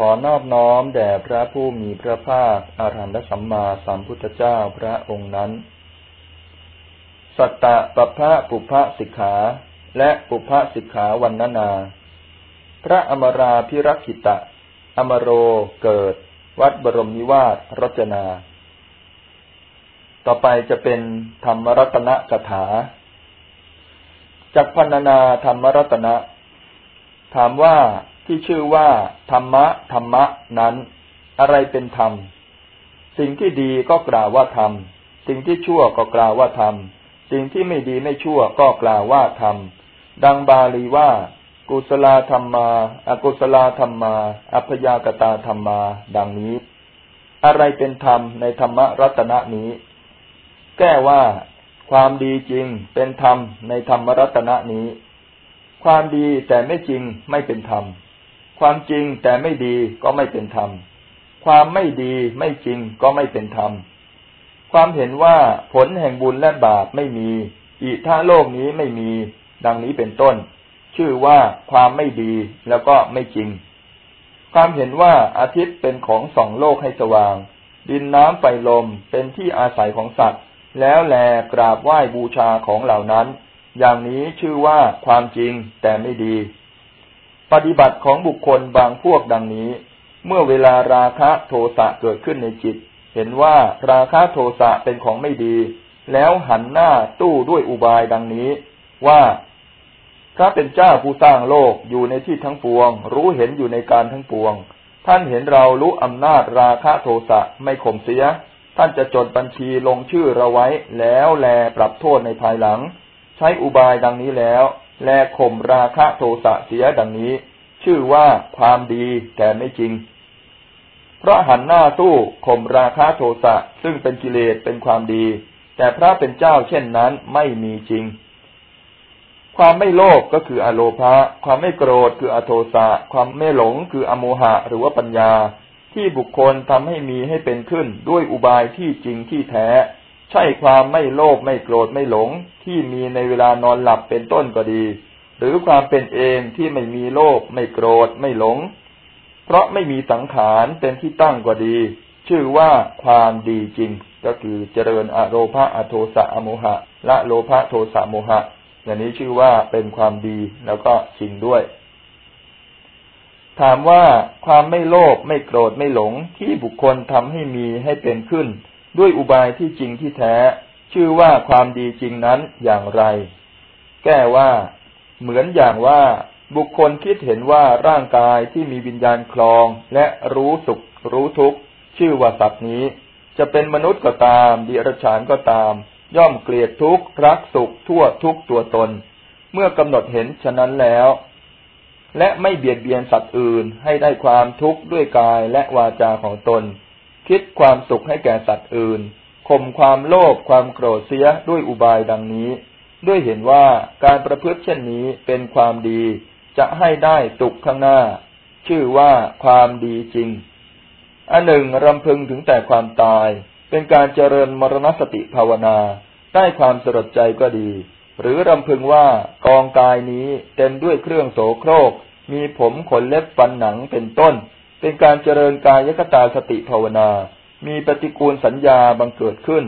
ขอนอบน้อมแด่พระผู้มีพระภาคอารันตสัมมาสัมพุทธเจ้าพระองค์นั้น สัตตะปภะปุพะสิกขา และปุพะสิกขาวันนานา พระอมราพิรักขิตะ อมโรเกิด วัดบรมนิวาสรจนา ต่อไปจะเป็นธรรมรัตนกถาจากพันนาธรรมรัตนะ ถามว่า ที่ชื่อว่า ธรรมะธรรมะนั้น อะไรเป็นธรรม สิ่งที่ดีก็กล่าวว่าธรรม สิ่งที่ชั่วก็กล่าวว่าธรรม สิ่งที่ไม่ดีไม่ชั่วก็กล่าวว่าธรรม ดังบาลีว่า กุศลธรรมมาอกุศลธรรมมา อัพยากตาธรรมมา ดังนี้ อะไรเป็นธรรมในธรรมรัตนะนี้ แก้ว่า ความดีจริงเป็นธรรมในธรรมรัตนะนี้ ความดีแต่ไม่จริงไม่เป็นธรรม ความจริงแต่ไม่ดีก็ไม่เป็นธรรม ความไม่ดีไม่จริงก็ไม่เป็นธรรม ความเห็นว่าผลแห่งบุญและบาปไม่มี อิท่าโลกนี้ไม่มี ดังนี้เป็นต้น ชื่อว่าความไม่ดีแล้วก็ไม่จริง ความเห็นว่าอาทิตย์เป็นของสองโลกให้สว่าง ดินน้ำไฟลมเป็นที่อาศัยของสัตว์ แล้วแลกราบไหว้บูชาของเหล่านั้น อย่างนี้ชื่อว่าความจริงแต่ไม่ดี ปฏิบัติของบุคคลบางพวกดังนี้ เมื่อเวลาราคะโทสะเกิดขึ้นในจิต เห็นว่าราคะโทสะเป็นของไม่ดี แล้วหันหน้าตู้ด้วยอุบายดังนี้ ว่าพระเป็นเจ้าผู้สร้างโลกอยู่ในที่ทั้งปวง รู้เห็นอยู่ในการทั้งปวง ท่านเห็นเรารู้อำนาจราคะโทสะไม่ข่มเสีย ท่านจะจดบัญชีลงชื่อเราไว้แล้วแลปรับโทษในภายหลัง ใช้อุบายดังนี้แล้ว และข่มราคะโทสะเสียดังนี้ ชื่อว่าความดีแต่ไม่จริง เพราะหันหน้าสู้ข่มราคะโทสะซึ่งเป็นกิเลสเป็นความดี แต่พระเป็นเจ้าเช่นนั้นไม่มีจริง ความไม่โลภกก็คืออโลภะความไม่โกรธคืออโทสะความไม่หลงคืออโมหะหรือว่าปัญญา ที่บุคคลทำให้มีให้เป็นขึ้นด้วยอุบายที่จริงที่แท้ ใช่ความไม่โลภไม่โกรธไม่หลงที่มีในเวลานอนหลับเป็นต้นก็ดี หรือความเป็นเองที่ไม่มีโลภไม่โกรธไม่หลง เพราะไม่มีสังขารเป็นที่ตั้งก็ดี ชื่อว่าความดีจริง ก็คือเจริญอโลภะอโทสะอโมหะ ละโลภะโทสะโมหะ อย่างนี้ชื่อว่าเป็นความดีแล้วก็จริงด้วยถามว่าความไม่โลภไม่โกรธไม่หลงที่บุคคลทำให้มีให้เป็นขึ้น ด้วยอุบายที่จริงที่แท้ ชื่อว่าความดีจริงนั้นอย่างไร แก้ว่า เหมือนอย่างว่า บุคคลคิดเห็นว่าร่างกายที่มีวิญญาณคลองและรู้สุข รู้ทุกข์ ชื่อว่าสัตว์นี้ จะเป็นมนุษย์ก็ตามดิรชานก็ตาม ย่อมเกลียดทุกข์รักสุขทั่วทุกตัวตน เมื่อกำหนดเห็นฉะนั้นแล้วและไม่เบียดเบียนสัตว์อื่นให้ได้ความทุกข์ด้วยกายและวาจาของตน คิดความสุขให้แก่สัตว์อื่นข่มความโลภความโกรธเสียด้วยอุบายดังนี้ ด้วยเห็นว่าการประพฤติเช่นนี้เป็นความดีจะให้ได้สุขข้างหน้า ชื่อว่าความดีจริง อันหนึ่งรำพึงถึงแต่ความตาย เป็นการเจริญมรณสติภาวนา ได้ความสลดใจก็ดี หรือรำพึงว่ากองกายนี้เต็มด้วยเครื่องโสโครก มีผมขนเล็บฟันหนังเป็นต้น เป็นการเจริญกายกตาสติภาวนา มีปฏิกูลสัญญาบังเกิดขึ้น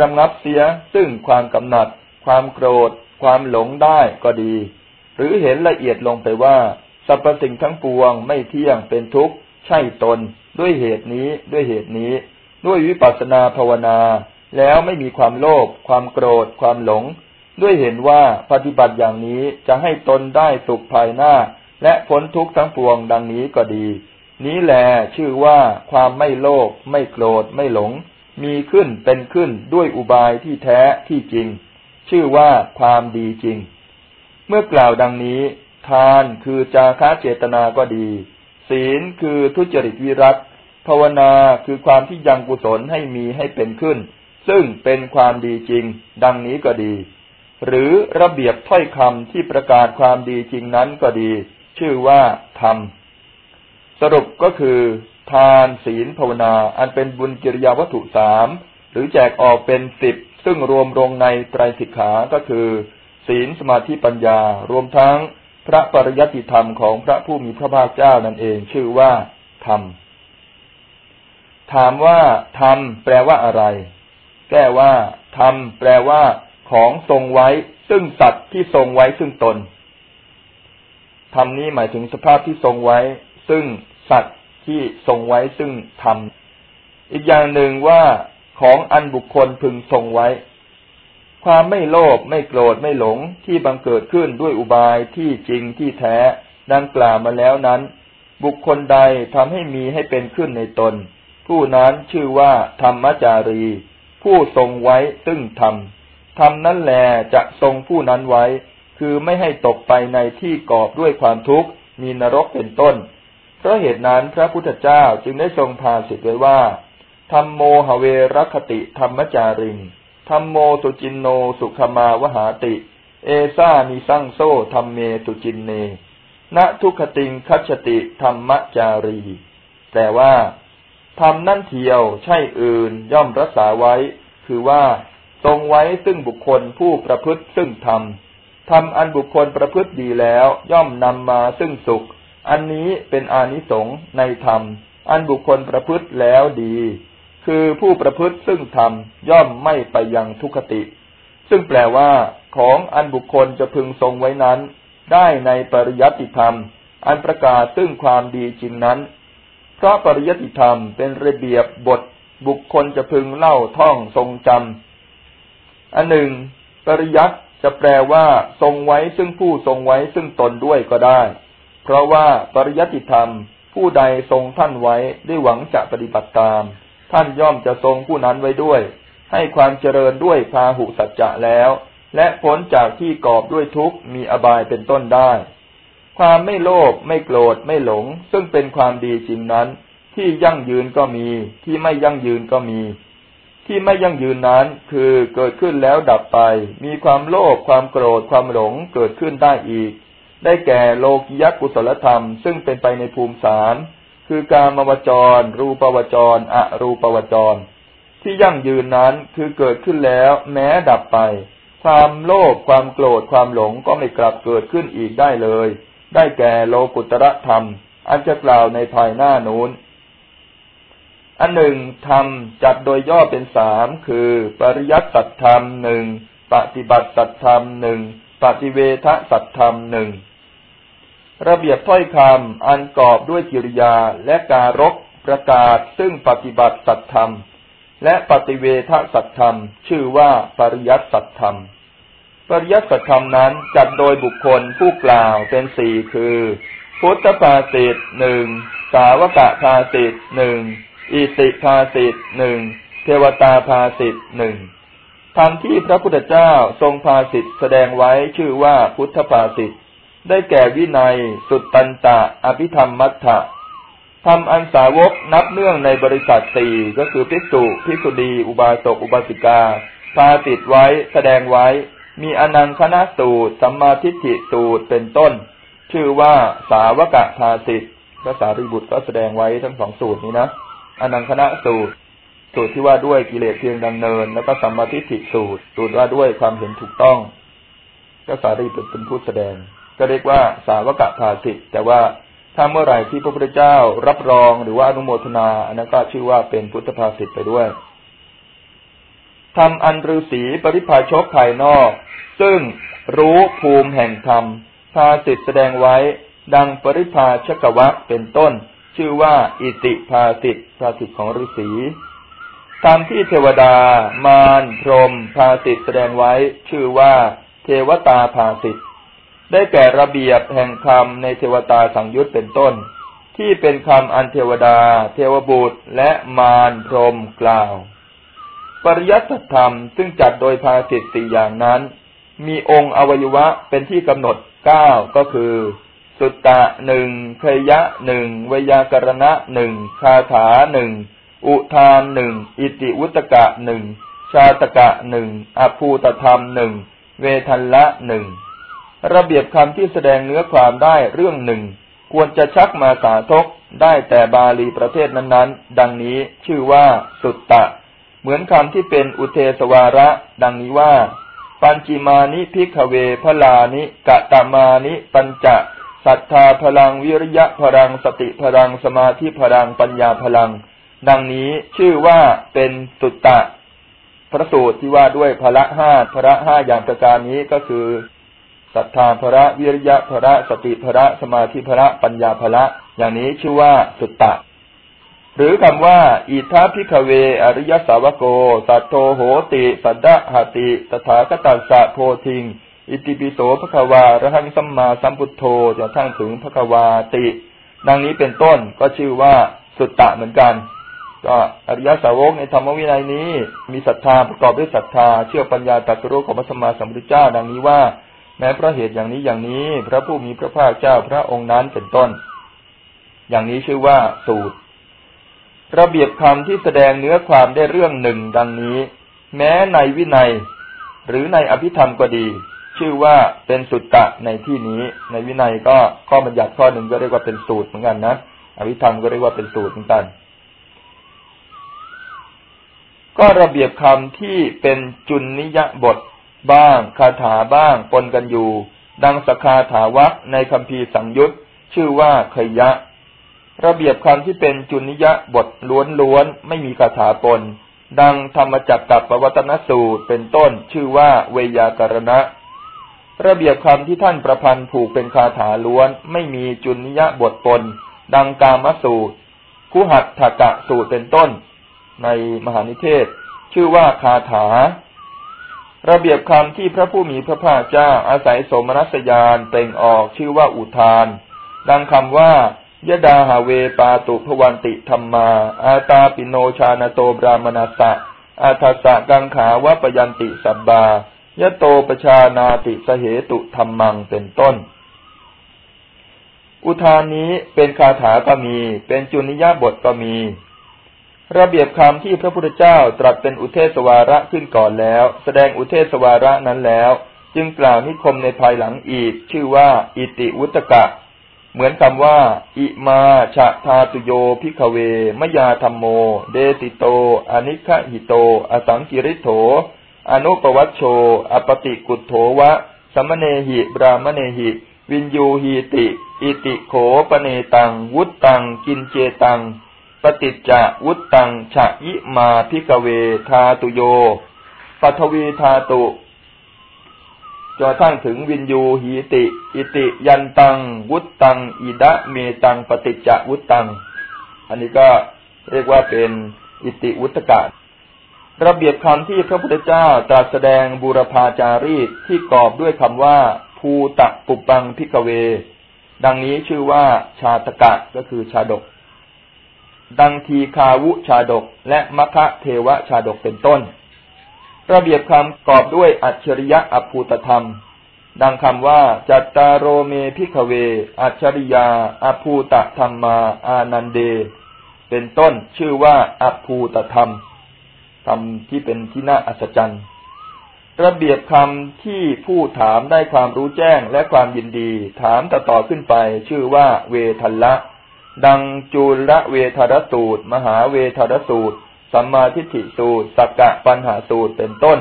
ระงับเสียซึ่งความกำหนัด ความโกรธ ความหลงได้ก็ดี หรือเห็นละเอียดลงไปว่าสรรพสิ่งทั้งปวงไม่เที่ยงเป็นทุกข์ ใช่ตน ด้วยเหตุนี้ด้วยเหตุนี้ ด้วยวิปัสสนาภาวนา แล้วไม่มีความโลภความโกรธ ความหลง ด้วยเห็นว่าปฏิบัติอย่างนี้จะให้ตนได้สุขภายหน้า และพ้นทุกข์ทั้งปวงดังนี้ก็ดี นี้แหลชื่อว่าความไม่โลภไม่โกรธไม่หลง มีขึ้นเป็นขึ้นด้วยอุบายที่แท้ที่จริง ชื่อว่าความดีจริง เมื่อกล่าวดังนี้ ทานคือจาคะเจตนาก็ดี ศีลคือทุจริตวิรัตภาวนาคือความที่ยังกุศลให้มีให้เป็นขึ้น ซึ่งเป็นความดีจริง ดังนี้ก็ดี หรือระเบียบถ้อยคำที่ประกาศความดีจริงนั้นก็ดี ชื่อว่าธรรม สรุปก็คือ ทานศีลภาวนา อันเป็นบุญกิริยาวัตถุสามหรือแจกออกเป็นสิบซึ่งรวมลงในไตรสิกขาก็คือ ศีลสมาธิปัญญา รวมทั้งพระปริยัติธรรมของพระผู้มีพระภาคเจ้านั่นเอง ชื่อว่าธรรม ถามว่าธรรมแปลว่าอะไร แก้ว่าธรรมแปลว่าของทรงไว้ ซึ่งสัตว์ที่ทรงไว้ซึ่งตนธรรมนี้หมายถึงสภาพที่ทรงไว้ ซึ่ง สัตว์ที่ทรงไว้ซึ่งธรรม อีกอย่างหนึ่งว่าของอันบุคคลพึงทรงไว้ ความไม่โลภไม่โกรธไม่หลงที่บังเกิดขึ้นด้วยอุบายที่จริงที่แท้ดังกล่าวมาแล้วนั้น บุคคลใดทำให้มีให้เป็นขึ้นในตน ผู้นั้นชื่อว่าธรรมจารี ผู้ทรงไว้ซึ่งธรรมธรรมนั้นแลจะทรงผู้นั้นไว้ คือไม่ให้ตกไปในที่กอบด้วยความทุกข์ มีนรกเป็นต้น เพราะเหตุนั้นพระพุทธเจ้าจึงได้ทรงพาสิทธิ์ไว้ว่าธรรมโมหเวรคติธรรมจาริงธรรมโมสุจินโนสุขมาวหาติ เอซ่านิสั่งโซธรรมเมสุจินเนณทุกขติงคัจติธรรมจารี แต่ว่าธรรมนั่นเทียวใช่อื่นย่อมรักษาไว้ คือว่าทรงไว้ซึ่งบุคคลผู้ประพฤติซึ่งธรรมธรรมอันบุคคลประพฤติดีแล้ว ย่อมนำมาซึ่งสุข อันนี้เป็นอานิสงส์ในธรรม อันบุคคลประพฤติแล้วดี คือผู้ประพฤติซึ่งธรรมย่อมไม่ไปยังทุกขติ ซึ่งแปลว่า ของอันบุคคลจะพึงทรงไว้นั้น ได้ในปริยัติธรรม อันประกาศซึ่งความดีจริงนั้น เพราะปริยัติธรรมเป็นระเบียบบทบุคคลจะพึงเล่าท่องทรงจำอันหนึ่ง ปริยัติจะแปลว่า ทรงไว้ซึ่งผู้ทรงไว้ซึ่งตนด้วยก็ได้ เพราะว่าปริยัติธรรมผู้ใดทรงท่านไว้ได้หวังจะปฏิบัติตาม ท่านย่อมจะทรงผู้นั้นไว้ด้วย ให้ความเจริญด้วยพาหุสัจจะแล้ว และพ้นจากที่กอบด้วยทุกข์มีอบายเป็นต้นได้ ความไม่โลภไม่โกรธไม่หลง ซึ่งเป็นความดีจริงนั้น ที่ยั่งยืนก็มี ที่ไม่ยั่งยืนก็มี ที่ไม่ยั่งยืนนั้นคือเกิดขึ้นแล้วดับไป มีความโลภความโกรธความหลงเกิดขึ้นได้อีก ได้แก่โลกิยกุศลธรรม ซึ่งเป็นไปในภูมิสามคือการมวจร รูปวจร อรูปวจร ที่ยั่งยืนนั้นคือเกิดขึ้นแล้ว แม้ดับไป ความโลภความโกรธความหลงก็ไม่กลับเกิดขึ้นอีกได้เลย ได้แก่โลกุตระธรรม อันจะกล่าวในภายหน้านู้นอันหนึ่งธรรมจัดโดยย่อเป็นสามคือ ปริยัติสัตธรรมหนึ่งปฏิบัติสัตธรรมหนึ่งปฏิเวทสัตธรรมหนึ่ง ระเบียบถ้อยคำอันกอบด้วยกิริยาและการกประกาศซึ่งปฏิบัติสัตธรรม และปฏิเวทสัตธรรม ชื่อว่าปริยัติสัตธรรม ปริยัติสัตธรรมนั้นจัดโดยบุคคลผู้กล่าวเป็นสี่คือ พุทธภาสิตหนึ่งสาวกะภาสิตหนึ่งอิติภาสิตหนึ่งเทวตาภาสิตหนึ่งธรรมที่พระพุทธเจ้าทรงภาสิตแสดงไว้ชื่อว่าพุทธภาสิต ได้แก่วินัย สุตตันตะ อภิธรรมมัทธะทำอันสาวกนับเนื่องในบริษัทสี่ก็คือพิสุพิสุดีอุบาสกอุบาสิกาพาติดไว้แสดงไว้ มีอนังคณะสูตร สัมมาทิฏฐิสูตรเป็นต้น ชื่อว่าสาวกะพาสิทธ์พระสารีบุตรก็แสดงไว้ทั้งสองสูตรนี้นะอนังคณะสูตร สูตรที่ว่าด้วยกิเลสเพียงดำเนิน แล้วก็สัมมาทิฏฐิสูตร สูตรว่าด้วยความเห็นถูกต้องพระสารีบุตรเป็นผู้แสดง ก็เรียกว่าสาวกะพาสิทธ์แต่ว่าถ้าเมื่อไหร่ที่พระพุทธเจ้ารับรองหรือว่าอนุโมทนาอันนั้นก็ชื่อว่าเป็นพุทธภาษิตไปด้วยทำอันฤษีปริพาชกภายนอก ซึ่งรู้ภูมิแห่งธรรมภาสิตแสดงไว้ ดังปริพาชกวะเป็นต้น ชื่อว่าอิติภาสิตภาสิตของฤษีธรรมที่เทวดา มารพรมภาสิตแสดงไว้ ชื่อว่า เทวตาภาสิต ได้แก่ระเบียบแห่งคำในเทวตาสังยุตเป็นต้น ที่เป็นคำอันเทวดา เทวบุตรและมารพรมกล่าว ปริยัติธรรมซึ่งจัดโดยภาสิตสี่อย่างนั้น มีองค์อวัยวะเป็นที่กำหนดเก้าก็คือ สุตตะหนึ่งเคยะหนึ่งวยากรณะหนึ่งคาถาหนึ่งอุทานหนึ่งอิติวุตกะหนึ่งชาตกะหนึ่งอภูตธรรมหนึ่งเวทันละหนึ่ง ระเบียบคำที่แสดงเนื้อความได้เรื่องหนึ่ง ควรจะชักมาสาทกได้แต่บาลีประเภทนั้นๆ ดังนี้ชื่อว่าสุตตะ เหมือนคำที่เป็นอุเทสวาระ ดังนี้ว่า ปัญจิมานิพิกเวพลานิกะตามานิปัญจะสัทธาพลังวิริยะพลังสติพลังสมาธิพลังปัญญาพลัง ดังนี้ชื่อว่าเป็นสุตตะ พระสูตรที่ว่าด้วยพละห้าพละห้าอย่างประการนี้ก็คือ ศรัทธาพระวิริยะพระสติพระสมาธิพระปัญญาพระอย่างนี้ชื่อว่าสุตตะ หรือคำว่า อิทัพิคเว อริยสาวโก สัตโตโหติ สัตตะหติ ตถาคตัสสะโพธิง อิติปิโสภควาระหังสัมมาสัมพุทโธจะทั้งถึงภควาติ ดังนี้เป็นต้นก็ชื่อว่าสุตตะเหมือนกัน ก็อริยสาวกในธรรมวินัยนี้ มีศรัทธาประกอบด้วยศรัทธาเชื่อปัญญาตรัสรู้ของพระสัมมาสัมพุทธเจ้า ดังนี้ว่า ม้เพราะเหตุอย่างนี้อย่างนี้ พระผู้มีพระภาคเจ้าพระองค์นั้นเป็นต้น อย่างนี้ชื่อว่าสูตร ระเบียบคำที่แสดงเนื้อความได้เรื่องหนึ่งดังนี้ แม้ในวินัย หรือในอภิธรรมก็ดี ชื่อว่าเป็นสุตตะในที่นี้ ในวินัยก็ข้อบัญญัติข้อหนึ่งก็เรียกว่าเป็นสูตรเหมือนกันนะอภิธรรมก็เรียกว่าเป็นสูตรเหมือนกันก็ระเบียบคำที่เป็นจุนนิยบท บ้างคาถาบ้างปนกันอยู่ ดังสคาถาวักในคำพีสังยุตชื่อว่าขยะ ระเบียบคำที่เป็นจุนิยะบทล้วนๆไม่มีคาถาปน ดังธรรมจักกับปวัตนสูตรเป็นต้นชื่อว่าเวยาการณะ ระเบียบคำที่ท่านประพันธ์ผูกเป็นคาถาล้วน ไม่มีจุนิยะบทปน ดังกามสูตร คุหัตถกะสูตรเป็นต้น ในมหานิเทศ ชื่อว่าคาถา ระเบียบคำที่พระผู้มีพระภาคเจ้าอาศัยสมนัสยานเปล่งออกชื่อว่าอุทาน ดังคำว่ายดาหาเวปาตุพวันติธรรมา อาตาปิโนชานโตบรามนาสะอาทัสสะกังขาวะปยันติสับบายะโตปชานาติสเหตุธรรมังเป็นต้น อุทานนี้เป็นคาถาก็มี เป็นจุณณิยบทก็มี ระเบียบคำที่พระพุทธเจ้าตรัสเป็นอุเทศวาระขึ้นก่อนแล้ว แสดงอุเทศวาระนั้นแล้ว จึงกล่าวนิคมในภายหลังอีก ชื่อว่า อิติวุตตกะ เหมือนคำว่า อิมา ฉะ ธาตุโยติ ภิกขเว มยาธัมโม เทสิโต อนิคคหิโต อสังกิลิฏโฐ อนุปวัชโช อัปปฏิกุฏโฐ สมเณหิ พราหมเณหิ วิญญูหีติ อิติโขปเนตัง วุตตัง กิญเจตัง ปฏิจจวุตตังฉะยิมา ภิกขเว ธาตุโยปฐวีธาตุจนทั้งถึงวิญญูหีติ อิติยันตัง วุตตัง อิทเมตัง ปฏิจจวุตตัง อันนี้ก็เรียกว่าเป็นอิติวุตตกะระเบียบคำที่พระพุทธเจ้าตรัสแสดงบูรพาจารีตที่ประกอบด้วยคำว่า ภูตะปุปังพิกเว ดังนี้ชื่อว่าชาตกะก็คือชาดก ดังทีคาวุชาดกและมัคะเทวชาดกเป็นต้น ระเบียบคำกอบด้วยอัจฉริยะอภูตธรรม ดังคำว่า จัตตารโรเมพิกเว อัจฉริยาอภูตธรรมมา อานันเด เป็นต้นชื่อว่าอภูตธรรมธรรมที่เป็นที่น่าอัศจรรย์ ระเบียบคำที่ผู้ถามได้ความรู้แจ้งและความยินดี ถามต่อต่อขึ้นไป ชื่อว่าเวทัลละ ดังจูลเวทารสูตร มหาเวทารสูตร สัมมาทิฏฐิสูตร สักกะปัญหาสูตรเป็นต้น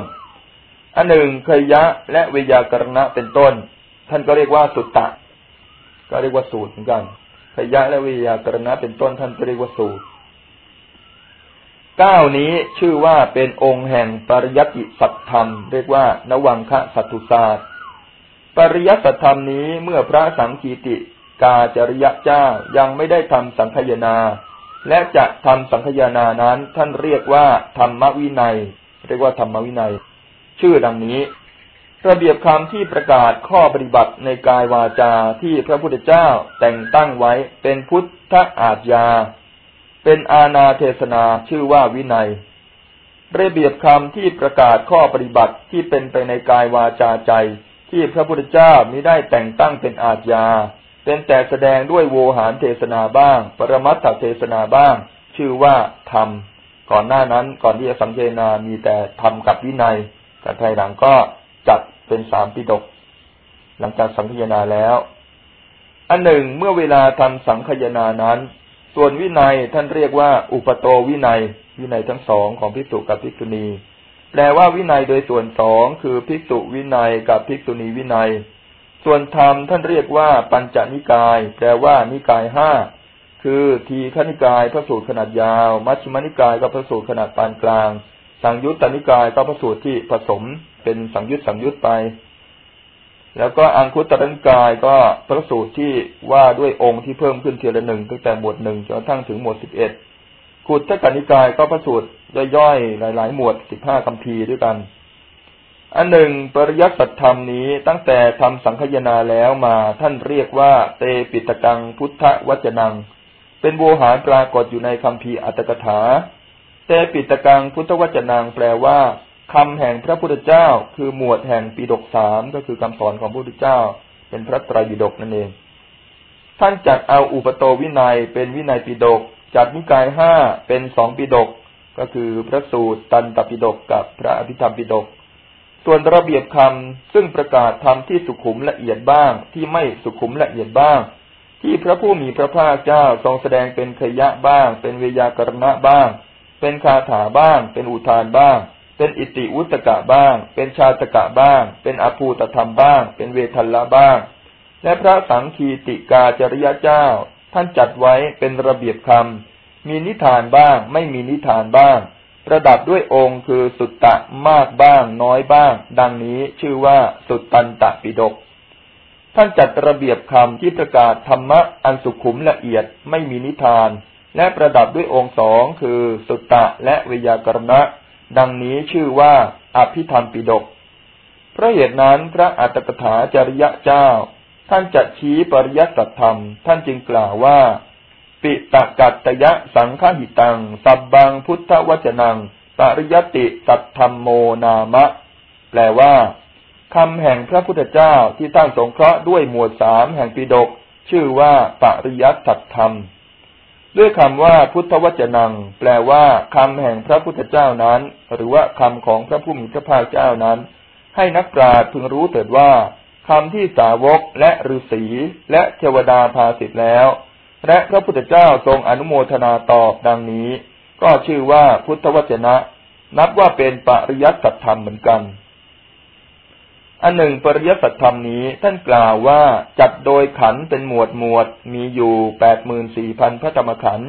อันหนึ่งเคยยะและเวยากรณะเป็นต้น ท่านก็เรียกว่าสุตตะ ก็เรียกว่าสูตรเหมือนกันเคยยะและเวยากรณะเป็นต้นท่านก็เรียกว่าสูตรเก้านี้ชื่อว่าเป็นองค์แห่งปริยัติสัตธรรม เรียกว่านวังคะสัตตุศาสตร์ ปริยัติธรรมนี้เมื่อพระสังคีติ กาจริยะเจ้ายังไม่ได้ทำสังคยนา และจะทำสังคยนานั้นท่านเรียกว่าธรรมวินัย เรียกว่าธรรมวินัย ชื่อดังนี้ ระเบียบคำที่ประกาศข้อปฏิบัติในกายวาจาที่พระพุทธเจ้าแต่งตั้งไว้เป็นพุทธอาจยา เป็นอาณาเทศนาชื่อว่าวินัยระเบียบคำที่ประกาศข้อปฏิบัติที่เป็นไปในกายวาจาใจที่พระพุทธเจ้ามิได้แต่งตั้งเป็นอาจยา เป็นแต่แสดงด้วยโวหารเทศนาบ้าง ปรมัตถเทศนาบ้าง ชื่อว่าธรรม ก่อนหน้านั้นก่อนที่จะสังเจนามีแต่ธรรมกับวินัย แต่ภายหลังก็จัดเป็นสามปิฎกหลังจากสังคยนาแล้ว อันหนึ่งเมื่อเวลาทำสังคยนานั้น ส่วนวินัยท่านเรียกว่า อุปโตวินัย วินัยทั้งสองของภิกษุกับภิกษุณี แปลว่าวินัยโดยส่วนสองคือภิกษุวินัยกับภิกษุณีวินัย ส่วนธรรมท่านเรียกว่าปัญจนิกาย แปลว่านิกายห้าคือทีฆนิกายพระสูตรขนาดยาว มัชฌิมนิกายก็พระสูตรขนาดปานกลาง สังยุตตนิกายก็พระสูตรที่ผสมเป็นสังยุตสังยุตไป แล้วก็อังคุตตนิกายก็พระสูตรที่ว่าด้วยองค์ที่เพิ่มขึ้นเทีละหนึ่งตั้งแต่หมวดหนึ่งจนกระทั่งถึงหมวดสิบเอ็ดขุดทกนิกายก็พระสูตรย่อยๆหลาย ๆ หมวดสิบห้าคำพีด้วยกัน อันหนึ่งปริยัติสัจธรรมนี้ตั้งแต่ทำสังคยนาแล้วมาท่านเรียกว่าเตปิตกังพุทธวจนัง เป็นโวหารปรากฏอยู่ในคำพีอัตถกถา เตปิตกังพุทธวจนังแปลว่าคำแห่งพระพุทธเจ้า คือหมวดแห่งปีดกสามก็คือคำสอนของพระพุทธเจ้า เป็นพระไตรปิฎกนั่นเอง ท่านจัดเอาอุปโตวินัยเป็นวินัยปิฎกจัดนิกายห้าเป็นสองปิฎกก็คือพระสูตรตันตปิฎกกับพระอภิธรรมปิฎก ส่วนระเบียบคำซึ่งประกาศธรรมที่สุขุมละเอียดบ้าง ที่ไม่สุขุมละเอียดบ้าง ที่พระผู้มีพระภาคเจ้าทรงแสดงเป็นขยะบ้าง เป็นเวยากรณะบ้าง เป็นคาถาบ้าง เป็นอุทานบ้าง เป็นอิติวุตกะบ้าง เป็นชาตกะบ้าง เป็นอภูตธรรมบ้าง เป็นเวทัลละบ้าง และพระสังคีติกาจริยเจ้า ท่านจัดไว้เป็นระเบียบคำมีนิทานบ้าง ไม่มีนิทานบ้าง ประดับด้วยองค์คือสุตตะมากบ้างน้อยบ้าง ดังนี้ชื่อว่าสุตตันตปิฎกท่านจัดระเบียบคำที่ประกาศธรรมะอันสุขุมละเอียดไม่มีนิทาน และประดับด้วยองค์สองคือสุตตะและวิยากรณะ ดังนี้ชื่อว่าอภิธรรมปิฎกเพราะเหตุนั้นพระอัตถกถาจริยะเจ้า ท่านจะชี้ปริยัติธรรม ท่านจึงกล่าวว่า ปิตกัตยะสังฆหิตัง สับบังพุทธวจนัง ปริยติสัตธรรมโมนามะ แปลว่าคำแห่งพระพุทธเจ้าที่ท่านสงเคราะห์ด้วยหมวดสามแห่งปิดก ชื่อว่าปริยัติสัตธรรม ด้วยคำว่าพุทธวจนัง แปลว่าคำแห่งพระพุทธเจ้านั้น หรือว่าคำของพระผู้มีพระภาคเจ้านั้น ให้นักปราชญ์พึงรู้เถิดว่าคำที่สาวกและฤาษีและเทวดาพาสิทธ์แล้ว และพระพุทธเจ้าทรงอนุโมทนาตอบดังนี้ ก็ชื่อว่าพุทธวจนะ นับว่าเป็นปริยัติสัตธรรมเหมือนกันอันหนึ่งปริยัติสัตธรรมนี้ท่านกล่าวว่าจัดโดยขันเป็นหมวดหมวดมีอยู่แปดหมื่นสี่พันพระธรรมขัน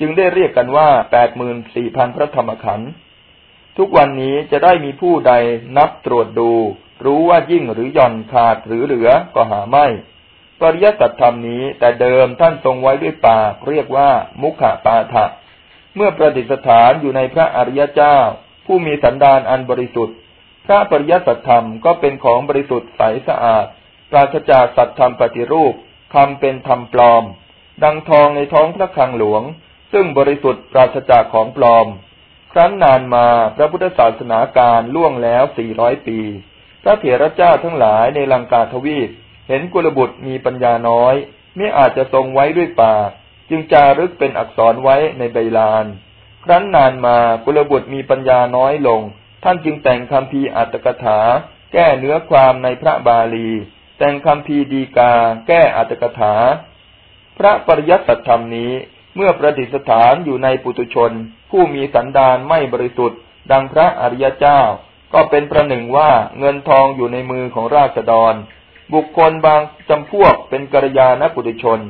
จึงได้เรียกกันว่าแปดหมื่นสี่พันพระธรรมขันทุกวันนี้จะได้มีผู้ใดนับตรวจดู รู้ว่ายิ่งหรือหย่อนขาดหรือเหลือก็หาไม่ ปริยัติธรรมนี้ แต่เดิมท่านทรงไว้ด้วยปากเรียกว่ามุขปาฐะเมื่อประดิษฐานอยู่ในพระอริยเจ้า ผู้มีสันดานอันบริสุทธิ์ พระปริยัติธรรมก็เป็นของบริสุทธิ์ใสสะอาด ปราศจากสัตธรรมปฏิรูปคำเป็นธรรมปลอม ดังทองในท้องพระคลังหลวง ซึ่งบริสุทธิ์ปราศจากของปลอม ครั้นนานมาพระพุทธศาสนาการล่วงแล้วสี่ร้อยปี พระเถรเจ้าทั้งหลายในลังกาทวีป เห็นกุลบุตรมีปัญญาน้อยไม่อาจจะทรงไว้ด้วยปากจึงจารึกเป็นอักษรไว้ในใบลาน ครั้นนานมากุลบุตรมีปัญญาน้อยลง ท่านจึงแต่งคำพีอัตถกถา แก้เนื้อความในพระบาลี แต่งคำพีดีกา แก้อัตถกถา พระปริยัติธรรมนี้เมื่อประดิษฐานอยู่ในปุตุชน ผู้มีสันดานไม่บริสุทธิ์ ดังพระอริยเจ้า ก็เป็นประหนึ่งว่าเงินทองอยู่ในมือของราษฎร บุคคลบางจำพวกเป็นกัลยาณปุถุชน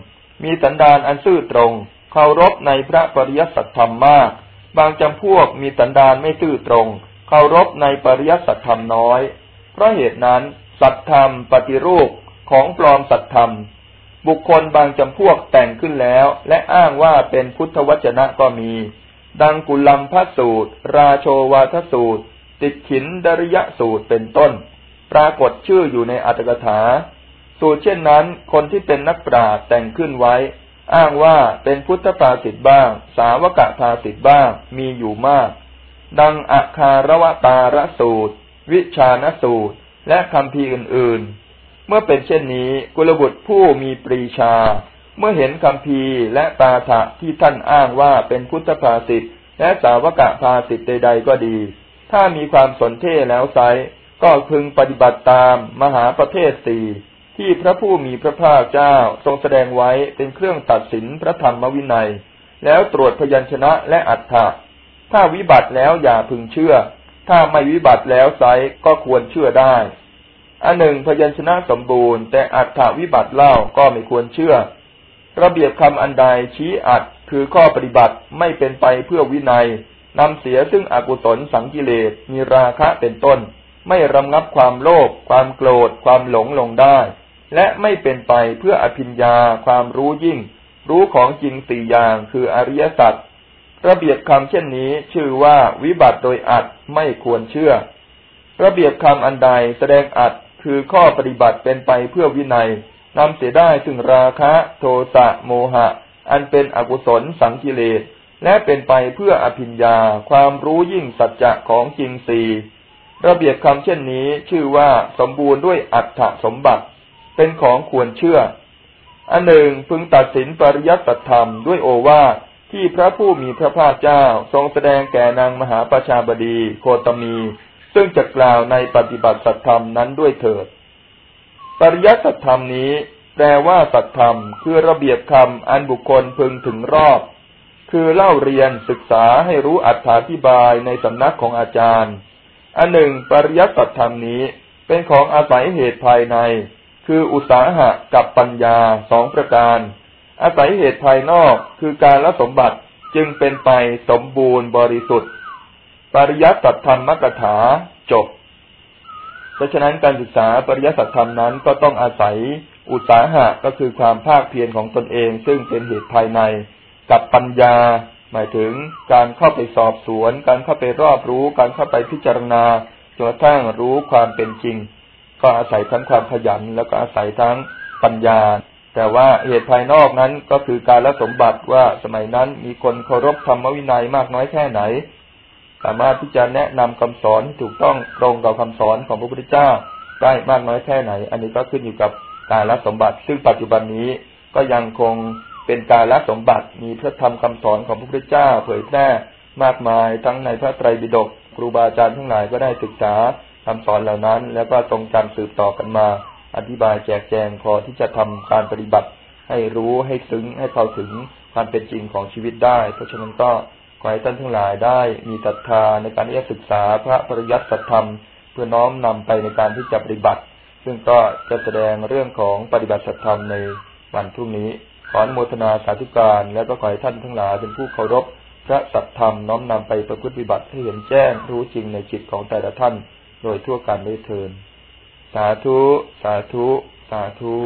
มีสันดานอันซื่อตรงเคารพในพระปริยัติสัตธรรมมาก บางจำพวกมีสันดานไม่ซื่อตรงเคารพในปริยัติสัตธรรมน้อย เพราะเหตุนั้นสัตธรรมปฏิรูปของปลอมสัตธรรม บุคคลบางจำพวกแต่งขึ้นแล้ว และอ้างว่าเป็นพุทธวจนะก็มี ดังกุลัมพสูตร ราโชวาทสูตร ติขินดริยะสูตรเป็นต้น ปรากฏชื่ออยู่ในอัตถกถา สูตรเช่นนั้น คนที่เป็นนักปราชญ์แต่งขึ้นไว้ อ้างว่าเป็นพุทธภาสิทธ์บ้าง สาวกภาสิทธ์บ้าง มีอยู่มาก ดังอาคารวตารสูตร วิชานสูตร และคำพีอื่นๆ เมื่อเป็นเช่นนี้กุลบุตรผู้มีปรีชา เมื่อเห็นคำพีและตาถะที่ท่านอ้างว่าเป็นพุทธภาสิทธ์และสาวกภาสิทธ์ใดๆก็ดี ถ้ามีความสนเท่แล้วไซ ก็พึงปฏิบัติตามมหาประเภทสี่ที่พระผู้มีพระภาคเจ้าทรงแสดงไว้เป็นเครื่องตัดสินพระธรรมวินัย แล้วตรวจพยัญชนะและอัฏฐะถ้าวิบัติแล้วอย่าพึงเชื่อ ถ้าไม่วิบัติแล้วไซก็ควรเชื่อได้ อันหนึ่งพยัญชนะสมบูรณ์ แต่อัตถวิบัติเล่าก็ไม่ควรเชื่อ ระเบียบคำอันใดชี้อัดคือข้อปฏิบัติไม่เป็นไปเพื่อวินัยนำเสียซึ่งอกุศลสังกิเลสมีราคะเป็นต้น ไม่รำงับความโลภความโกรธ ความหลงลงได้ และไม่เป็นไปเพื่ออภิญญาความรู้ยิ่ง รู้ของจริงสี่อย่างคืออริยสัจระเบียบคำเช่นนี้ชื่อว่าวิบัติโดยอัดไม่ควรเชื่อ ระเบียบคำอันใดแสดงอัดคือข้อปฏิบัติเป็นไปเพื่อวินัยนำเสียได้ซึ่งราคะ โทสะโมหะ อันเป็นอกุศลสังกิเลสและเป็นไปเพื่ออภิญญา ความรู้ยิ่งสัจจะของจริงสี ระเบียบคำเช่นนี้ชื่อว่าสมบูรณ์ด้วยอัตถสมบัติ เป็นของควรเชื่อ อันหนึ่งพึงตัดสินปริยัติธรรมด้วยโอวาทที่พระผู้มีพระภาคเจ้าทรงแสดงแก่นางมหาประชาบดีโคตมี ซึ่งจะกล่าวในปฏิบัติสัตธรรมนั้นด้วยเถิด ปริยัติสัตธรรมนี้แปลว่าสัตธรรม คือระเบียบคำอันบุคคลพึงถึงรอบ คือเล่าเรียนศึกษาให้รู้อัธาธิบายในสำนักของอาจารย์ อันหนึ่งปริยัติธรรมนี้เป็นของอาศัยเหตุภายใน คืออุตสาหะกับปัญญาสองประการ อาศัยเหตุภายนอกคือการละสมบัติจึงเป็นไปสมบูรณ์บริสุทธิ์ ปริยัติธรรมมกถาจบเพราะฉะนั้นการศึกษาปริยัติธรรมนั้นก็ต้องอาศัยอุตสาหะก็คือความภาคเพียรของตนเอง ซึ่งเป็นเหตุภายในกับปัญญา หมายถึงการเข้าไปสอบสวน การเข้าไปรอบรู้ การเข้าไปพิจารณาจนกระทั่งรู้ความเป็นจริง ก็อาศัยทั้งความขยันแล้วก็อาศัยทั้งปัญญา แต่ว่าเหตุภายนอกนั้นก็คือการละสมบัติว่าสมัยนั้นมีคนเคารพธรรมวินัยมากน้อยแค่ไหน สามารถที่จะแนะนำคำสอนถูกต้องตรงกับคำสอนของพระพุทธเจ้าได้มากน้อยแค่ไหน อันนี้ก็ขึ้นอยู่กับการละสมบัติ ซึ่งปัจจุบันนี้ก็ยังคง เป็นการละสมบัติมีพระธรรมคำสอนของพระพุทธเจ้าเผยแพร่มากมายทั้งในพระไตรปิฎกครูบาอาจารย์ทั้งหลายก็ได้ศึกษาคำสอนเหล่านั้น แล้วก็ตรงจำสืบต่อกันมา อธิบายแจกแจงพอที่จะทำการปฏิบัติ ให้รู้ให้ซึ้งให้เข้าถึงความเป็นจริงของชีวิตได้ เพราะฉะนั้นก็ขอให้ท่านทั้งหลายได้มีศรัทธาในการที่จะศึกษาพระปริยัติสัจธรรม เพื่อน้อมนำไปในการที่จะปฏิบัติ ซึ่งก็จะแสดงเรื่องของปฏิบัติสัจธรรมในวันพรุ่งนี้ ขออนุโมทนาสาธุการและก็ขอให้ท่านทั้งหลายเป็นผู้เคารพพระสัตธรรมน้อมนำไปประพฤติปฏิบัติให้เห็นแจ้งรู้จริงในจิตของแต่ละท่าน โดยทั่วกันได้เทินสาธุ สาธุ สาธุ